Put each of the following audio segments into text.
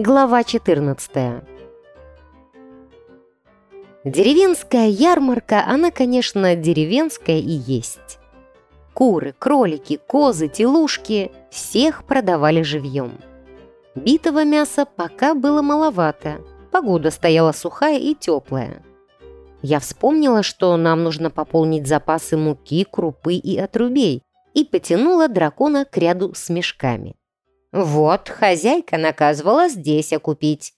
Глава 14 Деревенская ярмарка, она, конечно, деревенская и есть. Куры, кролики, козы, телушки – всех продавали живьем. Битого мяса пока было маловато, погода стояла сухая и теплая. Я вспомнила, что нам нужно пополнить запасы муки, крупы и отрубей, и потянула дракона к ряду с мешками. «Вот, хозяйка наказывала здесь окупить».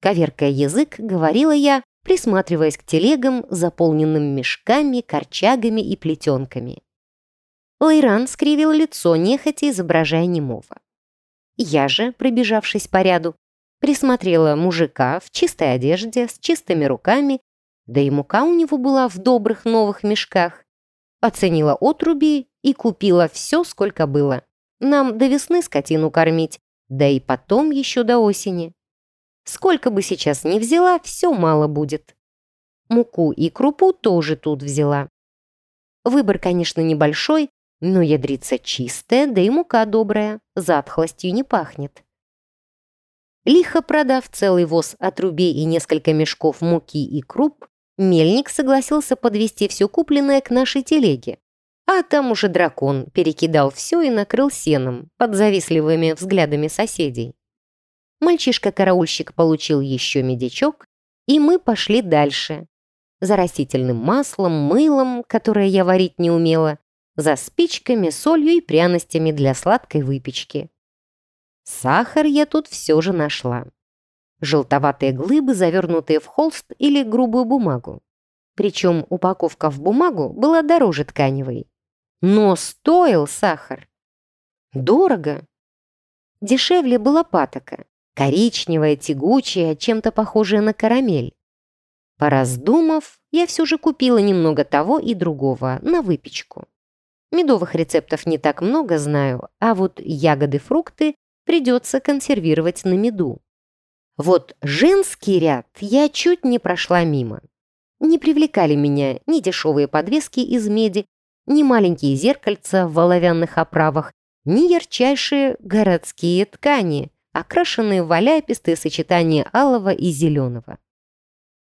Коверкая язык, говорила я, присматриваясь к телегам, заполненным мешками, корчагами и плетенками. Лайран скривил лицо, нехотя изображая немого. Я же, пробежавшись по ряду, присмотрела мужика в чистой одежде, с чистыми руками, да и мука у него была в добрых новых мешках. Оценила отруби и купила все, сколько было. Нам до весны скотину кормить, да и потом еще до осени. Сколько бы сейчас ни взяла, все мало будет. Муку и крупу тоже тут взяла. Выбор, конечно, небольшой, но ядрица чистая, да и мука добрая, затхлостью не пахнет. Лихо продав целый воз отрубей и несколько мешков муки и круп, мельник согласился подвести все купленное к нашей телеге. А там уже дракон перекидал все и накрыл сеном под завистливыми взглядами соседей. Мальчишка-караульщик получил еще медичок, и мы пошли дальше. За растительным маслом, мылом, которое я варить не умела, за спичками, солью и пряностями для сладкой выпечки. Сахар я тут все же нашла. Желтоватые глыбы, завернутые в холст или грубую бумагу. Причем упаковка в бумагу была дороже тканевой. Но стоил сахар. Дорого. Дешевле была патока. Коричневая, тягучая, чем-то похожая на карамель. Пораздумав, я все же купила немного того и другого на выпечку. Медовых рецептов не так много знаю, а вот ягоды-фрукты придется консервировать на меду. Вот женский ряд я чуть не прошла мимо. Не привлекали меня ни дешевые подвески из меди, ни маленькие зеркальца в оловянных оправах, ни ярчайшие городские ткани, окрашенные в валяпистые сочетания алого и зеленого.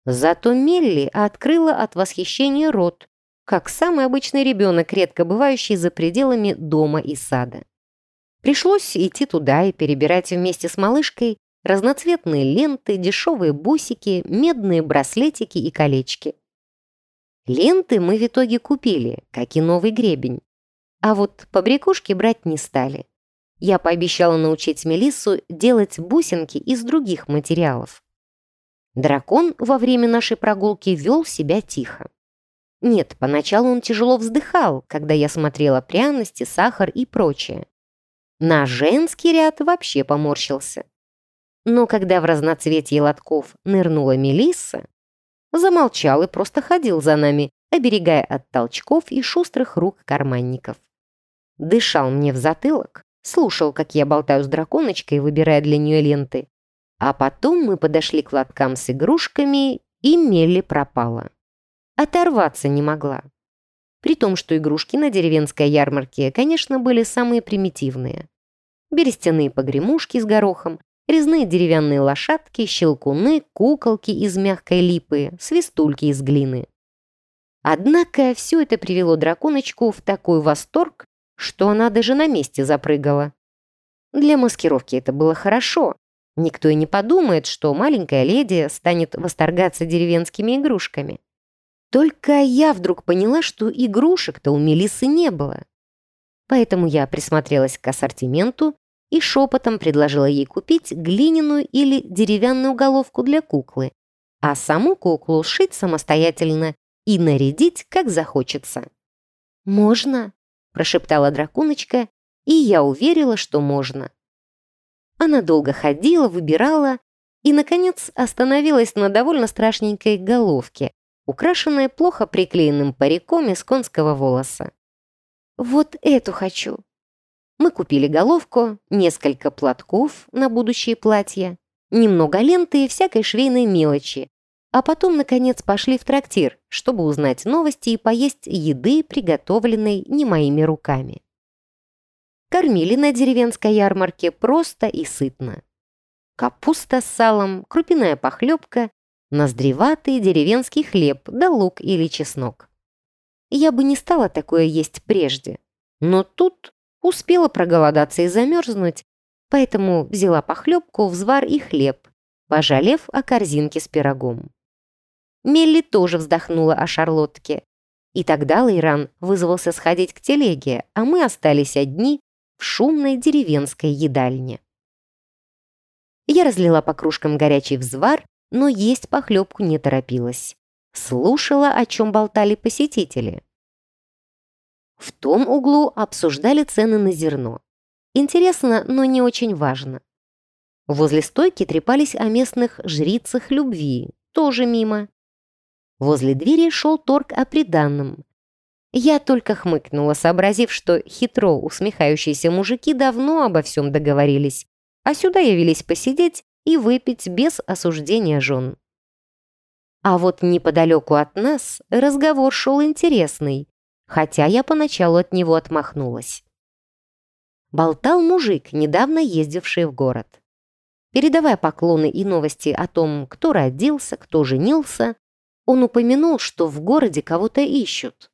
Зато Мелли открыла от восхищения рот, как самый обычный ребенок, редко бывающий за пределами дома и сада. Пришлось идти туда и перебирать вместе с малышкой разноцветные ленты, дешевые бусики, медные браслетики и колечки. Ленты мы в итоге купили, как и новый гребень. А вот побрякушки брать не стали. Я пообещала научить Мелиссу делать бусинки из других материалов. Дракон во время нашей прогулки вел себя тихо. Нет, поначалу он тяжело вздыхал, когда я смотрела пряности, сахар и прочее. На женский ряд вообще поморщился. Но когда в разноцветье лотков нырнула Мелисса, замолчал и просто ходил за нами, оберегая от толчков и шустрых рук карманников. Дышал мне в затылок, слушал, как я болтаю с драконочкой, выбирая для нее ленты. А потом мы подошли к лоткам с игрушками, и Мелли пропала. Оторваться не могла. При том, что игрушки на деревенской ярмарке, конечно, были самые примитивные. Берестяные погремушки с горохом, резные деревянные лошадки, щелкуны, куколки из мягкой липы, свистульки из глины. Однако все это привело драконочку в такой восторг, что она даже на месте запрыгала. Для маскировки это было хорошо. Никто и не подумает, что маленькая леди станет восторгаться деревенскими игрушками. Только я вдруг поняла, что игрушек-то у Мелисы не было. Поэтому я присмотрелась к ассортименту и шепотом предложила ей купить глиняную или деревянную головку для куклы, а саму куклу сшить самостоятельно и нарядить, как захочется. «Можно?» – прошептала драконочка, и я уверила, что можно. Она долго ходила, выбирала и, наконец, остановилась на довольно страшненькой головке, украшенной плохо приклеенным париком из конского волоса. «Вот эту хочу!» Мы купили головку, несколько платков на будущее платье, немного ленты и всякой швейной мелочи. А потом, наконец, пошли в трактир, чтобы узнать новости и поесть еды, приготовленной не моими руками. Кормили на деревенской ярмарке просто и сытно. капуста с салом, крупяная похлебка, ноздреватый деревенский хлеб да лук или чеснок. Я бы не стала такое есть прежде, но тут успела проголодаться и замерзнуть, поэтому взяла похлебку, взвар и хлеб, пожалев о корзинке с пирогом. Мелли тоже вздохнула о шарлотке. И тогда Лейран вызвался сходить к телеге, а мы остались одни в шумной деревенской едальне. Я разлила по кружкам горячий взвар, но есть похлебку не торопилась. Слушала, о чем болтали посетители. В том углу обсуждали цены на зерно. Интересно, но не очень важно. Возле стойки трепались о местных жрицах любви, тоже мимо. Возле двери шел торг о приданном. Я только хмыкнула, сообразив, что хитро усмехающиеся мужики давно обо всем договорились, а сюда явились посидеть и выпить без осуждения жен. А вот неподалеку от нас разговор шел интересный, хотя я поначалу от него отмахнулась. Болтал мужик, недавно ездивший в город. Передавая поклоны и новости о том, кто родился, кто женился, он упомянул, что в городе кого-то ищут.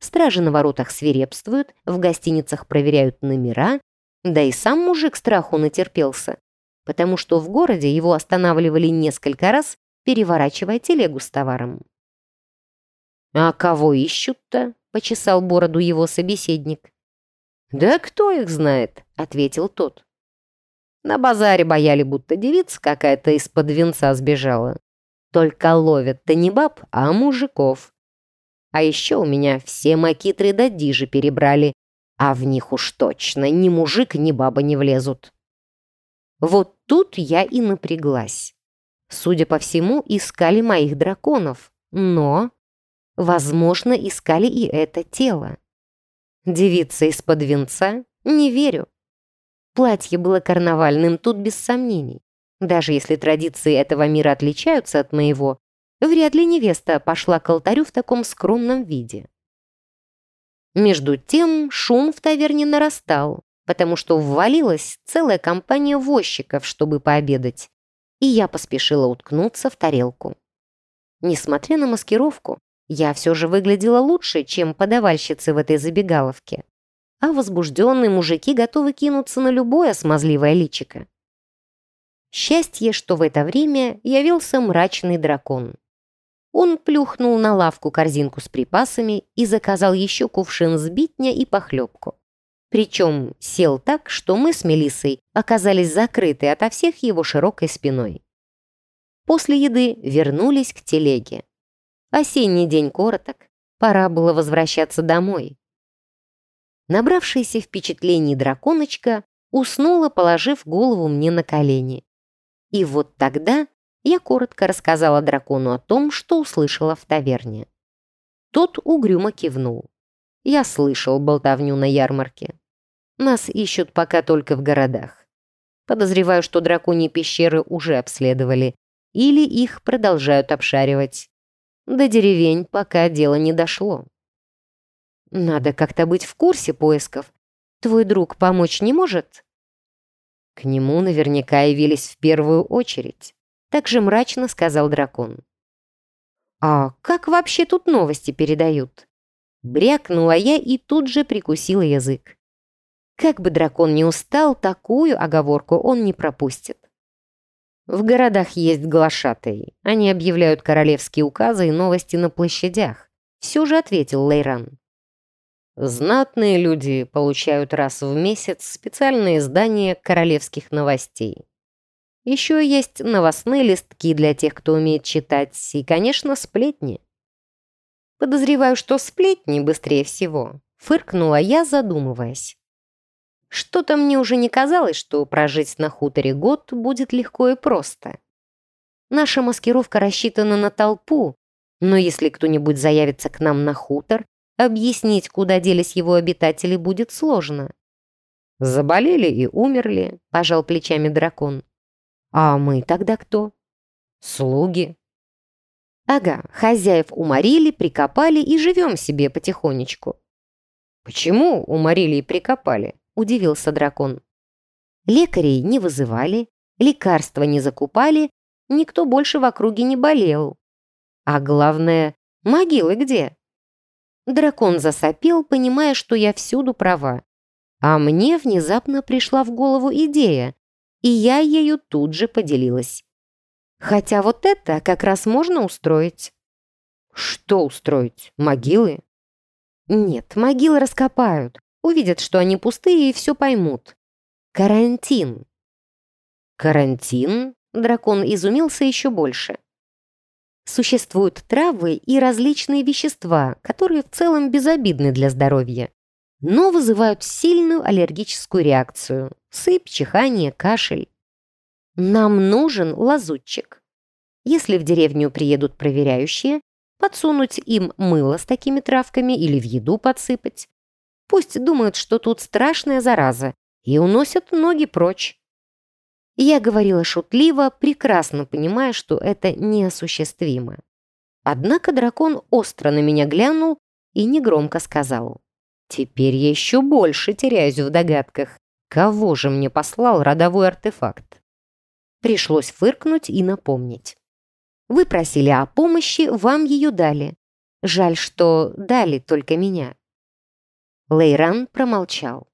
Стражи на воротах свирепствуют, в гостиницах проверяют номера, да и сам мужик страху натерпелся, потому что в городе его останавливали несколько раз, переворачивая телегу с товаром. «А кого ищут-то?» — почесал бороду его собеседник. «Да кто их знает?» — ответил тот. На базаре бояли, будто девица какая-то из-под венца сбежала. Только ловят-то не баб, а мужиков. А еще у меня все макитры до дижи перебрали, а в них уж точно ни мужик, ни баба не влезут. Вот тут я и напряглась. Судя по всему, искали моих драконов, но, возможно, искали и это тело. Девица из-под венца? Не верю. Платье было карнавальным, тут без сомнений. Даже если традиции этого мира отличаются от моего, вряд ли невеста пошла к алтарю в таком скромном виде. Между тем шум в таверне нарастал, потому что ввалилась целая компания возчиков, чтобы пообедать, и я поспешила уткнуться в тарелку. Несмотря на маскировку, я все же выглядела лучше, чем подавальщицы в этой забегаловке, а возбужденные мужики готовы кинуться на любое смазливое личико. Счастье, что в это время явился мрачный дракон. Он плюхнул на лавку корзинку с припасами и заказал еще кувшин сбитня и похлебку. Причем сел так, что мы с Мелиссой оказались закрыты ото всех его широкой спиной. После еды вернулись к телеге. Осенний день короток, пора было возвращаться домой. Набравшаяся впечатлений драконочка уснула, положив голову мне на колени. И вот тогда я коротко рассказала дракону о том, что услышала в таверне. Тот угрюмо кивнул. Я слышал болтовню на ярмарке. Нас ищут пока только в городах. Подозреваю, что драконьи пещеры уже обследовали или их продолжают обшаривать. До деревень пока дело не дошло. Надо как-то быть в курсе поисков. Твой друг помочь не может? К нему наверняка явились в первую очередь. Так же мрачно сказал дракон. «А как вообще тут новости передают?» Брякнула я и тут же прикусила язык. Как бы дракон не устал, такую оговорку он не пропустит. В городах есть глашатые. Они объявляют королевские указы и новости на площадях. Все же ответил Лейран. Знатные люди получают раз в месяц специальные издания королевских новостей. Еще есть новостные листки для тех, кто умеет читать, и, конечно, сплетни. Подозреваю, что сплетни быстрее всего. Фыркнула я, задумываясь. Что-то мне уже не казалось, что прожить на хуторе год будет легко и просто. Наша маскировка рассчитана на толпу, но если кто-нибудь заявится к нам на хутор, Объяснить, куда делись его обитатели, будет сложно. «Заболели и умерли», — пожал плечами дракон. «А мы тогда кто?» «Слуги». «Ага, хозяев уморили, прикопали и живем себе потихонечку». «Почему уморили и прикопали?» — удивился дракон. Лекарей не вызывали, лекарства не закупали, никто больше в округе не болел. А главное, могилы где? Дракон засопел, понимая, что я всюду права. А мне внезапно пришла в голову идея, и я ею тут же поделилась. Хотя вот это как раз можно устроить. Что устроить? Могилы? Нет, могилы раскопают. Увидят, что они пустые и все поймут. Карантин. Карантин? Дракон изумился еще больше. Существуют травы и различные вещества, которые в целом безобидны для здоровья, но вызывают сильную аллергическую реакцию – сыпь, чихание, кашель. Нам нужен лазутчик. Если в деревню приедут проверяющие, подсунуть им мыло с такими травками или в еду подсыпать. Пусть думают, что тут страшная зараза, и уносят ноги прочь. Я говорила шутливо, прекрасно понимая, что это неосуществимо. Однако дракон остро на меня глянул и негромко сказал. «Теперь я еще больше теряюсь в догадках. Кого же мне послал родовой артефакт?» Пришлось фыркнуть и напомнить. «Вы просили о помощи, вам ее дали. Жаль, что дали только меня». Лейран промолчал.